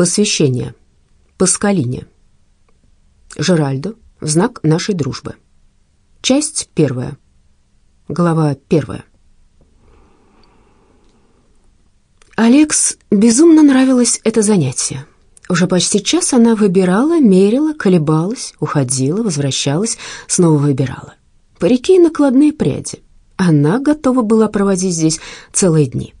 Посвящение. Паскалине. Жеральду в знак нашей дружбы. Часть первая. Глава первая. Алекс безумно нравилось это занятие. Уже почти час она выбирала, мерила, колебалась, уходила, возвращалась, снова выбирала. Парики и накладные пряди. Она готова была проводить здесь целые дни.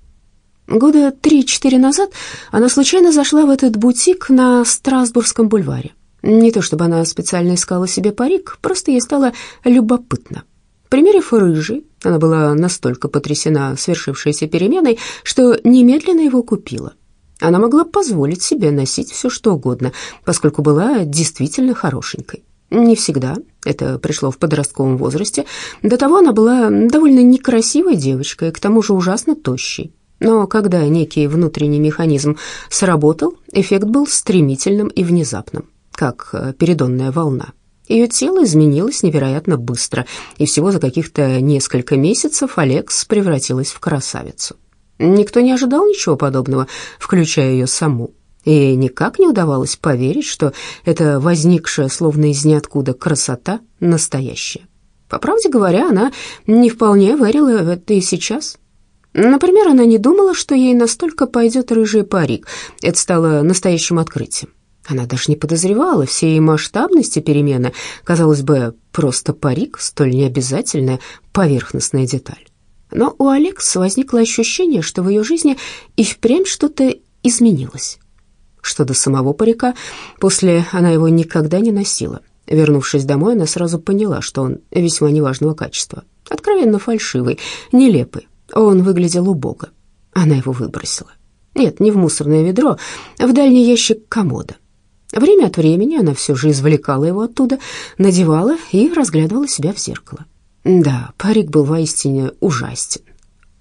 Года три-четыре назад она случайно зашла в этот бутик на Страсбургском бульваре. Не то чтобы она специально искала себе парик, просто ей стало любопытно. Примерив рыжий, она была настолько потрясена свершившейся переменой, что немедленно его купила. Она могла позволить себе носить все, что угодно, поскольку была действительно хорошенькой. Не всегда, это пришло в подростковом возрасте. До того она была довольно некрасивой девочкой, к тому же ужасно тощей. Но когда некий внутренний механизм сработал, эффект был стремительным и внезапным, как э, передонная волна. Ее тело изменилось невероятно быстро, и всего за каких-то несколько месяцев Алекс превратилась в красавицу. Никто не ожидал ничего подобного, включая ее саму. И никак не удавалось поверить, что эта возникшая словно из ниоткуда красота настоящая. По правде говоря, она не вполне верила в это и сейчас. Например, она не думала, что ей настолько пойдет рыжий парик. Это стало настоящим открытием. Она даже не подозревала всей масштабности перемены. Казалось бы, просто парик, столь необязательная поверхностная деталь. Но у Алекс возникло ощущение, что в ее жизни и впрямь что-то изменилось. Что до самого парика, после она его никогда не носила. Вернувшись домой, она сразу поняла, что он весьма неважного качества. Откровенно фальшивый, нелепый, он выглядел убого. Она его выбросила. Нет, не в мусорное ведро, а в дальний ящик комода. Время от времени она все же извлекала его оттуда, надевала и разглядывала себя в зеркало. Да, парик был воистине ужастен.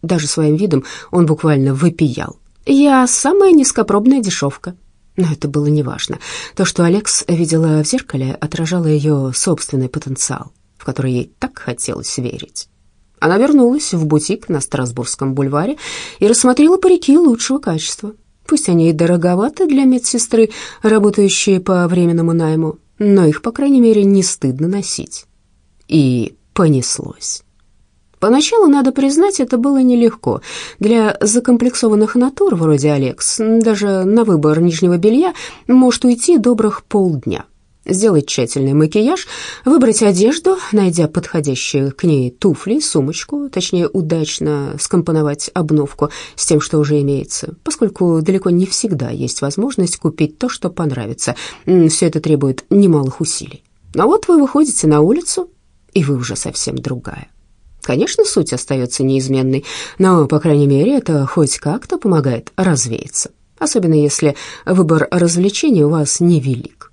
Даже своим видом он буквально выпиял. «Я самая низкопробная дешевка». Но это было неважно. То, что Алекс видела в зеркале, отражало ее собственный потенциал, в который ей так хотелось верить. Она вернулась в бутик на Страсбургском бульваре и рассмотрела парики лучшего качества. Пусть они и дороговаты для медсестры, работающей по временному найму, но их, по крайней мере, не стыдно носить. И понеслось. Поначалу, надо признать, это было нелегко. Для закомплексованных натур, вроде Алекс, даже на выбор нижнего белья может уйти добрых полдня сделать тщательный макияж, выбрать одежду, найдя подходящие к ней туфли, сумочку, точнее, удачно скомпоновать обновку с тем, что уже имеется, поскольку далеко не всегда есть возможность купить то, что понравится. Все это требует немалых усилий. А вот вы выходите на улицу, и вы уже совсем другая. Конечно, суть остается неизменной, но, по крайней мере, это хоть как-то помогает развеяться, особенно если выбор развлечений у вас невелик.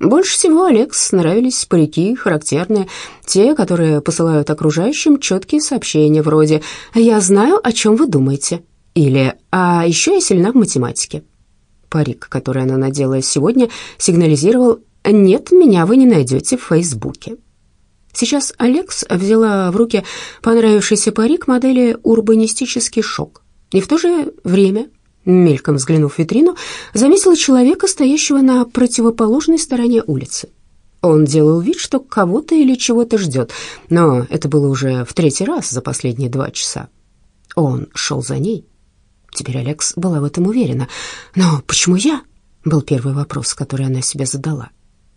Больше всего Алекс нравились парики характерные, те, которые посылают окружающим четкие сообщения вроде «Я знаю, о чем вы думаете» или «А еще я сильна в математике». Парик, который она надела сегодня, сигнализировал «Нет, меня вы не найдете в Фейсбуке». Сейчас Алекс взяла в руки понравившийся парик модели «Урбанистический шок». И в то же время Мельком взглянув в витрину, заметила человека, стоящего на противоположной стороне улицы. Он делал вид, что кого-то или чего-то ждет, но это было уже в третий раз за последние два часа. Он шел за ней. Теперь Алекс была в этом уверена. «Но почему я?» — был первый вопрос, который она себе задала.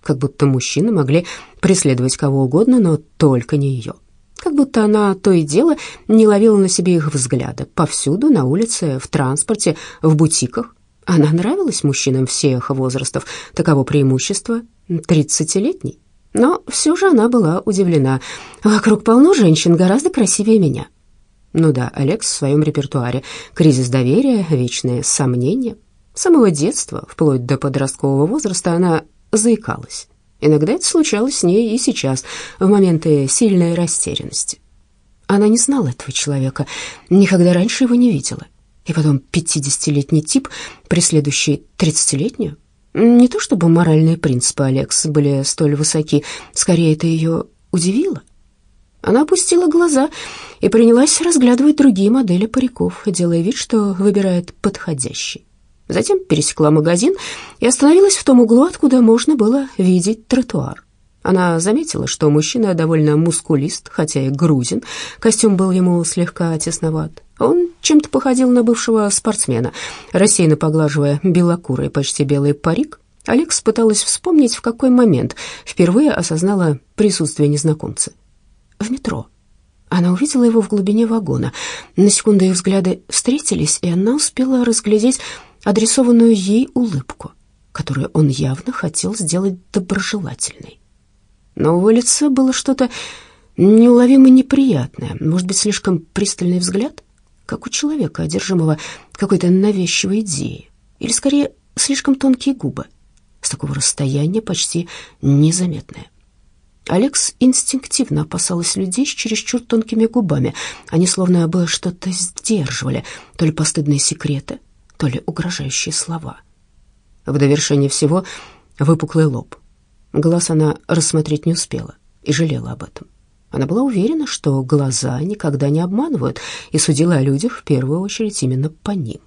Как будто мужчины могли преследовать кого угодно, но только не ее как будто она то и дело не ловила на себе их взгляда. Повсюду, на улице, в транспорте, в бутиках. Она нравилась мужчинам всех возрастов, таково преимущество тридцатилетней. Но все же она была удивлена. Вокруг полно женщин гораздо красивее меня. Ну да, Алекс в своем репертуаре. Кризис доверия, вечные сомнения. С самого детства, вплоть до подросткового возраста, она заикалась. Иногда это случалось с ней и сейчас, в моменты сильной растерянности. Она не знала этого человека, никогда раньше его не видела. И потом пятидесятилетний тип, преследующий тридцатилетнюю. Не то чтобы моральные принципы Алекс были столь высоки, скорее это ее удивило. Она опустила глаза и принялась разглядывать другие модели париков, делая вид, что выбирает подходящий. Затем пересекла магазин и остановилась в том углу, откуда можно было видеть тротуар. Она заметила, что мужчина довольно мускулист, хотя и грузин. Костюм был ему слегка тесноват. Он чем-то походил на бывшего спортсмена. Рассеянно поглаживая белокурый, почти белый парик, Алекс пыталась вспомнить, в какой момент впервые осознала присутствие незнакомца. В метро. Она увидела его в глубине вагона. На секунду их взгляды встретились, и она успела разглядеть адресованную ей улыбку, которую он явно хотел сделать доброжелательной. Но у его лица было что-то неуловимо неприятное, может быть, слишком пристальный взгляд, как у человека, одержимого какой-то навязчивой идеей, или, скорее, слишком тонкие губы, с такого расстояния почти незаметные. Алекс инстинктивно опасалась людей с чересчур тонкими губами. Они словно бы что-то сдерживали, то ли постыдные секреты, то ли угрожающие слова. В довершение всего выпуклый лоб. Глаз она рассмотреть не успела и жалела об этом. Она была уверена, что глаза никогда не обманывают, и судила о людях в первую очередь именно по ним.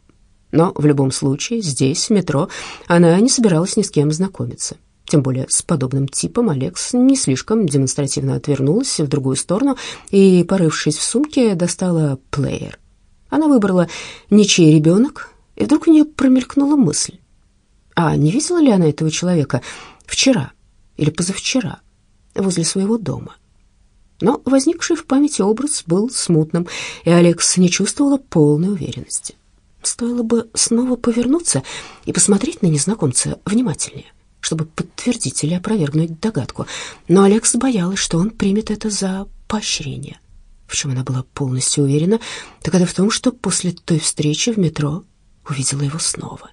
Но в любом случае здесь, в метро, она не собиралась ни с кем знакомиться. Тем более с подобным типом Алекс не слишком демонстративно отвернулась в другую сторону и, порывшись в сумке, достала плеер. Она выбрала «Ничей ребенок», и вдруг у нее промелькнула мысль. А не видела ли она этого человека вчера или позавчера возле своего дома? Но возникший в памяти образ был смутным, и Алекс не чувствовала полной уверенности. Стоило бы снова повернуться и посмотреть на незнакомца внимательнее чтобы подтвердить или опровергнуть догадку, но Алекс боялась, что он примет это за поощрение. В чем она была полностью уверена, так это в том, что после той встречи в метро увидела его снова.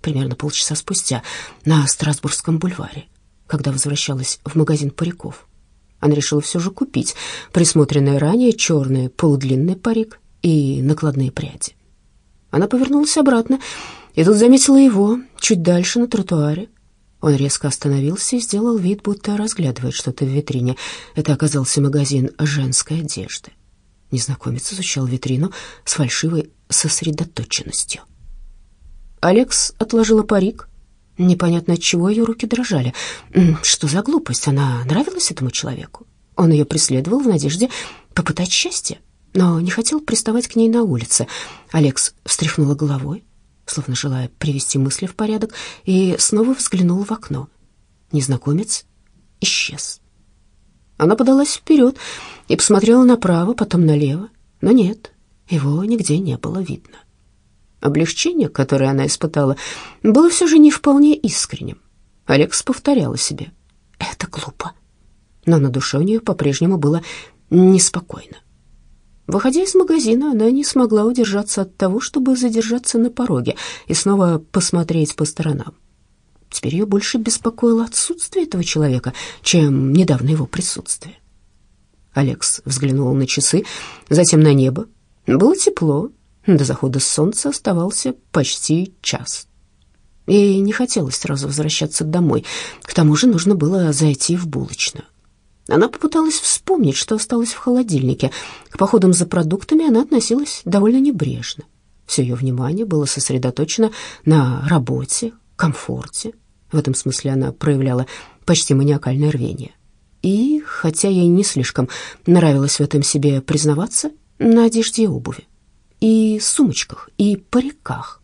Примерно полчаса спустя на Страсбургском бульваре, когда возвращалась в магазин париков. Она решила все же купить присмотренный ранее черный полудлинный парик и накладные пряди. Она повернулась обратно и тут заметила его чуть дальше на тротуаре, он резко остановился и сделал вид, будто разглядывает что-то в витрине. Это оказался магазин женской одежды. Незнакомец изучал витрину с фальшивой сосредоточенностью. Алекс отложила парик. Непонятно от чего ее руки дрожали. Что за глупость? Она нравилась этому человеку. Он ее преследовал в надежде попытать счастье, но не хотел приставать к ней на улице. Алекс встряхнула головой словно желая привести мысли в порядок, и снова взглянул в окно. Незнакомец исчез. Она подалась вперед и посмотрела направо, потом налево, но нет, его нигде не было видно. Облегчение, которое она испытала, было все же не вполне искренним. Алекс повторяла себе «это глупо», но на душе у нее по-прежнему было неспокойно. Выходя из магазина, она не смогла удержаться от того, чтобы задержаться на пороге и снова посмотреть по сторонам. Теперь ее больше беспокоило отсутствие этого человека, чем недавно его присутствие. Алекс взглянул на часы, затем на небо. Было тепло, до захода солнца оставался почти час. И не хотелось сразу возвращаться домой, к тому же нужно было зайти в булочную. Она попыталась вспомнить, что осталось в холодильнике. К походам за продуктами она относилась довольно небрежно. Все ее внимание было сосредоточено на работе, комфорте. В этом смысле она проявляла почти маниакальное рвение. И, хотя ей не слишком нравилось в этом себе признаваться, на одежде и обуви, и сумочках, и париках.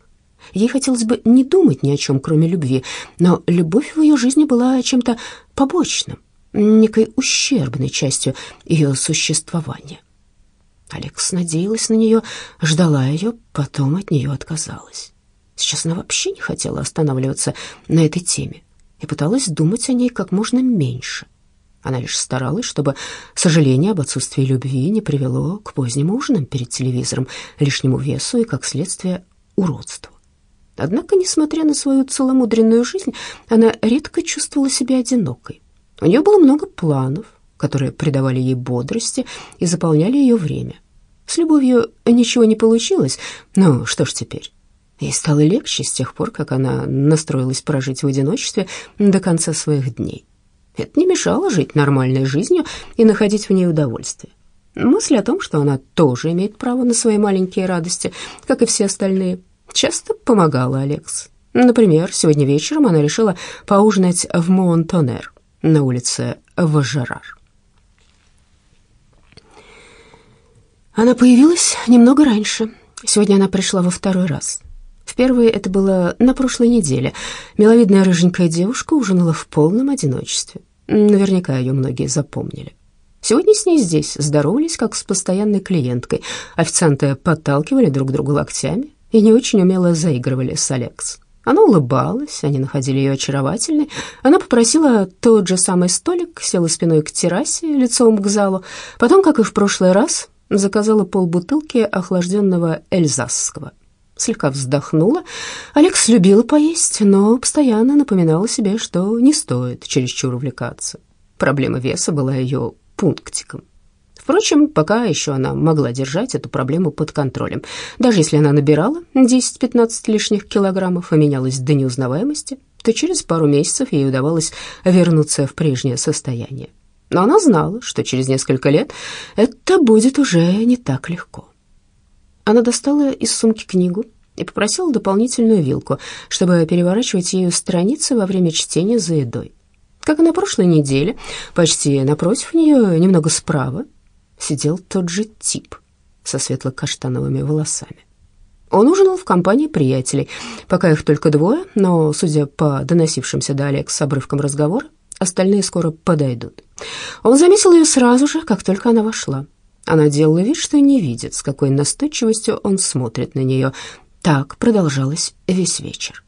Ей хотелось бы не думать ни о чем, кроме любви, но любовь в ее жизни была чем-то побочным, некой ущербной частью ее существования. Алекс надеялась на нее, ждала ее, потом от нее отказалась. Сейчас она вообще не хотела останавливаться на этой теме и пыталась думать о ней как можно меньше. Она лишь старалась, чтобы сожаление об отсутствии любви не привело к поздним ужинам перед телевизором, лишнему весу и, как следствие, уродству. Однако, несмотря на свою целомудренную жизнь, она редко чувствовала себя одинокой. У нее было много планов, которые придавали ей бодрости и заполняли ее время. С любовью ничего не получилось, но что ж теперь? Ей стало легче с тех пор, как она настроилась прожить в одиночестве до конца своих дней. Это не мешало жить нормальной жизнью и находить в ней удовольствие. Мысль о том, что она тоже имеет право на свои маленькие радости, как и все остальные, часто помогала Алекс. Например, сегодня вечером она решила поужинать в Монтонер на улице Важерар. Она появилась немного раньше. Сегодня она пришла во второй раз. В первый это было на прошлой неделе. Миловидная рыженькая девушка ужинала в полном одиночестве. Наверняка ее многие запомнили. Сегодня с ней здесь здоровались, как с постоянной клиенткой. Официанты подталкивали друг друга локтями и не очень умело заигрывали с Алекс. Она улыбалась, они находили ее очаровательной. Она попросила тот же самый столик, села спиной к террасе, лицом к залу. Потом, как и в прошлый раз, заказала полбутылки охлажденного эльзасского. Слегка вздохнула. Алекс любила поесть, но постоянно напоминала себе, что не стоит чересчур увлекаться. Проблема веса была ее пунктиком. Впрочем, пока еще она могла держать эту проблему под контролем. Даже если она набирала 10-15 лишних килограммов и менялась до неузнаваемости, то через пару месяцев ей удавалось вернуться в прежнее состояние. Но она знала, что через несколько лет это будет уже не так легко. Она достала из сумки книгу и попросила дополнительную вилку, чтобы переворачивать ею страницы во время чтения за едой. Как и на прошлой неделе, почти напротив нее, немного справа, сидел тот же тип со светло-каштановыми волосами. Он ужинал в компании приятелей, пока их только двое, но, судя по доносившимся до Алекс с обрывкам разговора, остальные скоро подойдут. Он заметил ее сразу же, как только она вошла. Она делала вид, что не видит, с какой настойчивостью он смотрит на нее. Так продолжалось весь вечер.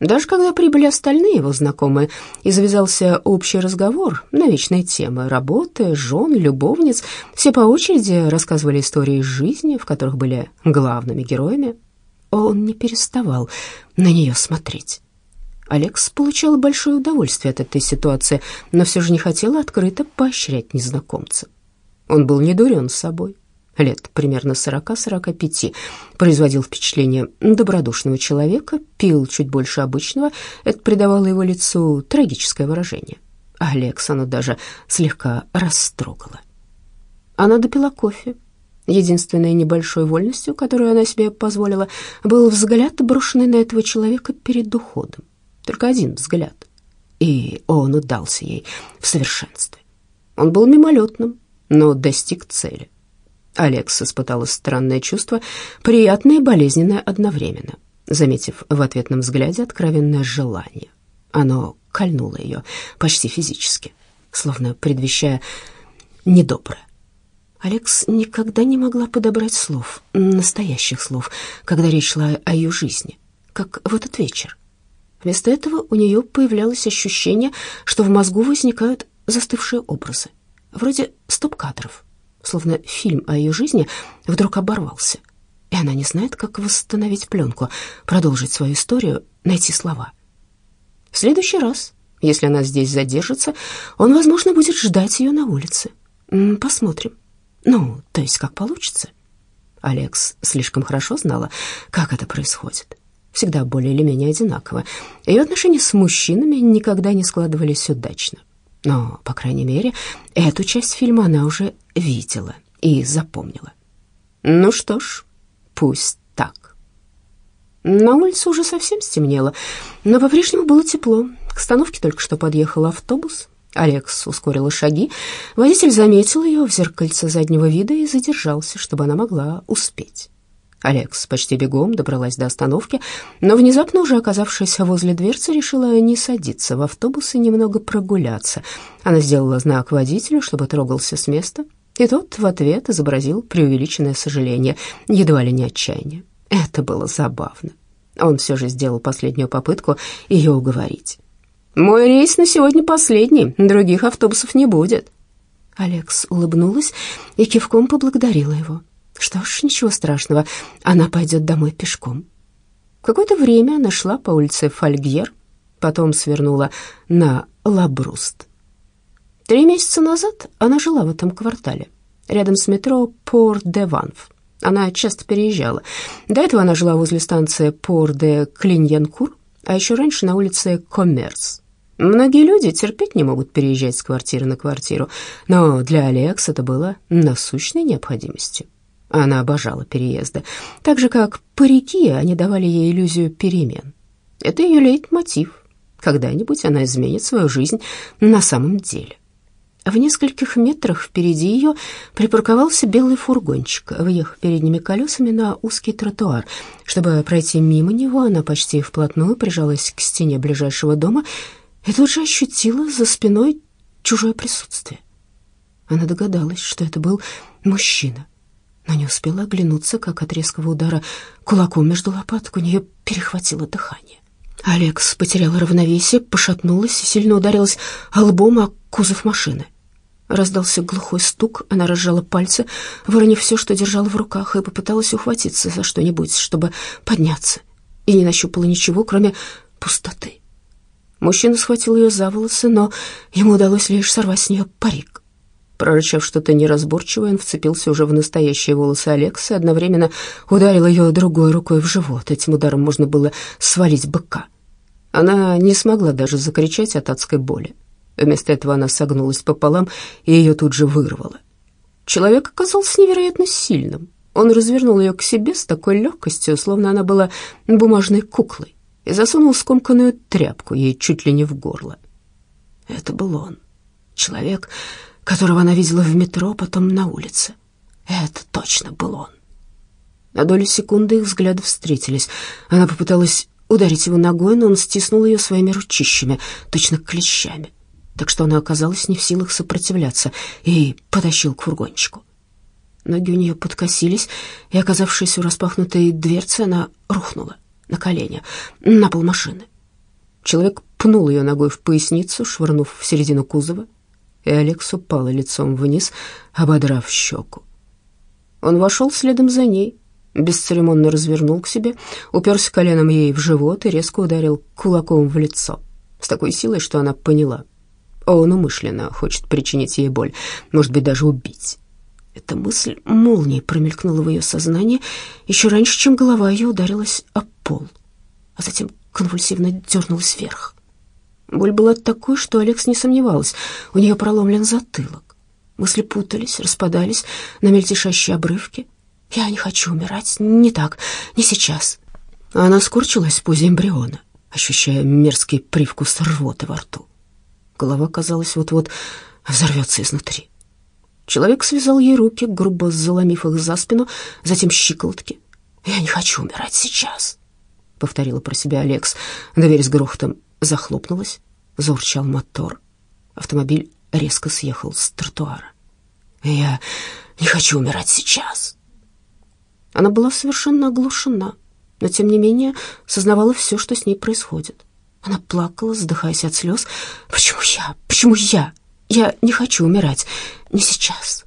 Даже когда прибыли остальные его знакомые и завязался общий разговор на вечные темы работы, жен, любовниц, все по очереди рассказывали истории из жизни, в которых были главными героями. Он не переставал на нее смотреть. Алекс получала большое удовольствие от этой ситуации, но все же не хотела открыто поощрять незнакомца. Он был недурен с собой, лет примерно 40-45, производил впечатление добродушного человека, пил чуть больше обычного, это придавало его лицу трагическое выражение. Алекс она даже слегка растрогала. Она допила кофе. Единственной небольшой вольностью, которую она себе позволила, был взгляд, брошенный на этого человека перед уходом. Только один взгляд. И он удался ей в совершенстве. Он был мимолетным, но достиг цели. Алекс испытала странное чувство, приятное и болезненное одновременно, заметив в ответном взгляде откровенное желание. Оно кольнуло ее почти физически, словно предвещая недоброе. Алекс никогда не могла подобрать слов, настоящих слов, когда речь шла о ее жизни, как в этот вечер. Вместо этого у нее появлялось ощущение, что в мозгу возникают застывшие образы, вроде стоп-кадров, словно фильм о ее жизни вдруг оборвался, и она не знает, как восстановить пленку, продолжить свою историю, найти слова. В следующий раз, если она здесь задержится, он, возможно, будет ждать ее на улице. Посмотрим. Ну, то есть как получится. Алекс слишком хорошо знала, как это происходит всегда более или менее одинаково. Ее отношения с мужчинами никогда не складывались удачно. Но, по крайней мере, эту часть фильма она уже видела и запомнила. Ну что ж, пусть так. На улице уже совсем стемнело, но по-прежнему было тепло. К остановке только что подъехал автобус. Алекс ускорила шаги. Водитель заметил ее в зеркальце заднего вида и задержался, чтобы она могла успеть. Алекс почти бегом добралась до остановки, но внезапно, уже оказавшись возле дверцы, решила не садиться в автобус и немного прогуляться. Она сделала знак водителю, чтобы трогался с места, и тот в ответ изобразил преувеличенное сожаление, едва ли не отчаяние. Это было забавно. Он все же сделал последнюю попытку ее уговорить. «Мой рейс на сегодня последний, других автобусов не будет». Алекс улыбнулась и кивком поблагодарила его. Что ж, ничего страшного, она пойдет домой пешком. Какое-то время она шла по улице Фольгьер, потом свернула на Лабруст. Три месяца назад она жила в этом квартале, рядом с метро Пор-де-Ванф. Она часто переезжала. До этого она жила возле станции Пор-де-Клиньянкур, а еще раньше на улице Коммерс. Многие люди терпеть не могут переезжать с квартиры на квартиру, но для Алекс это было насущной необходимостью. Она обожала переезды. Так же, как парики, они давали ей иллюзию перемен. Это ее лейтмотив. Когда-нибудь она изменит свою жизнь на самом деле. В нескольких метрах впереди ее припарковался белый фургончик, въехав передними колесами на узкий тротуар. Чтобы пройти мимо него, она почти вплотную прижалась к стене ближайшего дома и тут же ощутила за спиной чужое присутствие. Она догадалась, что это был мужчина, но не успела оглянуться, как от резкого удара кулаком между лопаток у нее перехватило дыхание. Алекс потеряла равновесие, пошатнулась и сильно ударилась лбом о кузов машины. Раздался глухой стук, она разжала пальцы, выронив все, что держала в руках, и попыталась ухватиться за что-нибудь, чтобы подняться, и не нащупала ничего, кроме пустоты. Мужчина схватил ее за волосы, но ему удалось лишь сорвать с нее парик. Прорычав что-то неразборчивое, он вцепился уже в настоящие волосы Алекса и одновременно ударил ее другой рукой в живот. Этим ударом можно было свалить быка. Она не смогла даже закричать от адской боли. Вместо этого она согнулась пополам, и ее тут же вырвало. Человек оказался невероятно сильным. Он развернул ее к себе с такой легкостью, словно она была бумажной куклой, и засунул скомканную тряпку ей чуть ли не в горло. Это был он, человек, которого она видела в метро, потом на улице. Это точно был он. На долю секунды их взгляды встретились. Она попыталась ударить его ногой, но он стиснул ее своими ручищами, точно клещами так что она оказалась не в силах сопротивляться и потащил к фургончику. Ноги у нее подкосились, и, оказавшись у распахнутой дверцы, она рухнула на колени, на пол машины. Человек пнул ее ногой в поясницу, швырнув в середину кузова, и Алекс упала лицом вниз, ободрав щеку. Он вошел следом за ней, бесцеремонно развернул к себе, уперся коленом ей в живот и резко ударил кулаком в лицо, с такой силой, что она поняла — он умышленно хочет причинить ей боль, может быть, даже убить. Эта мысль молнией промелькнула в ее сознании еще раньше, чем голова ее ударилась о пол, а затем конвульсивно дернулась вверх. Боль была такой, что Алекс не сомневалась, у нее проломлен затылок. Мысли путались, распадались на мельтешащие обрывки. «Я не хочу умирать, не так, не сейчас». Она скорчилась в позе эмбриона, ощущая мерзкий привкус рвоты во рту. Голова, казалось, вот-вот взорвется изнутри. Человек связал ей руки, грубо заломив их за спину, затем щиколотки. «Я не хочу умирать сейчас», — повторила про себя Алекс. Дверь с грохотом захлопнулась, заурчал мотор. Автомобиль резко съехал с тротуара. «Я не хочу умирать сейчас». Она была совершенно оглушена, но, тем не менее, сознавала все, что с ней происходит. Она плакала, задыхаясь от слез. «Почему я? Почему я? Я не хочу умирать. Не сейчас».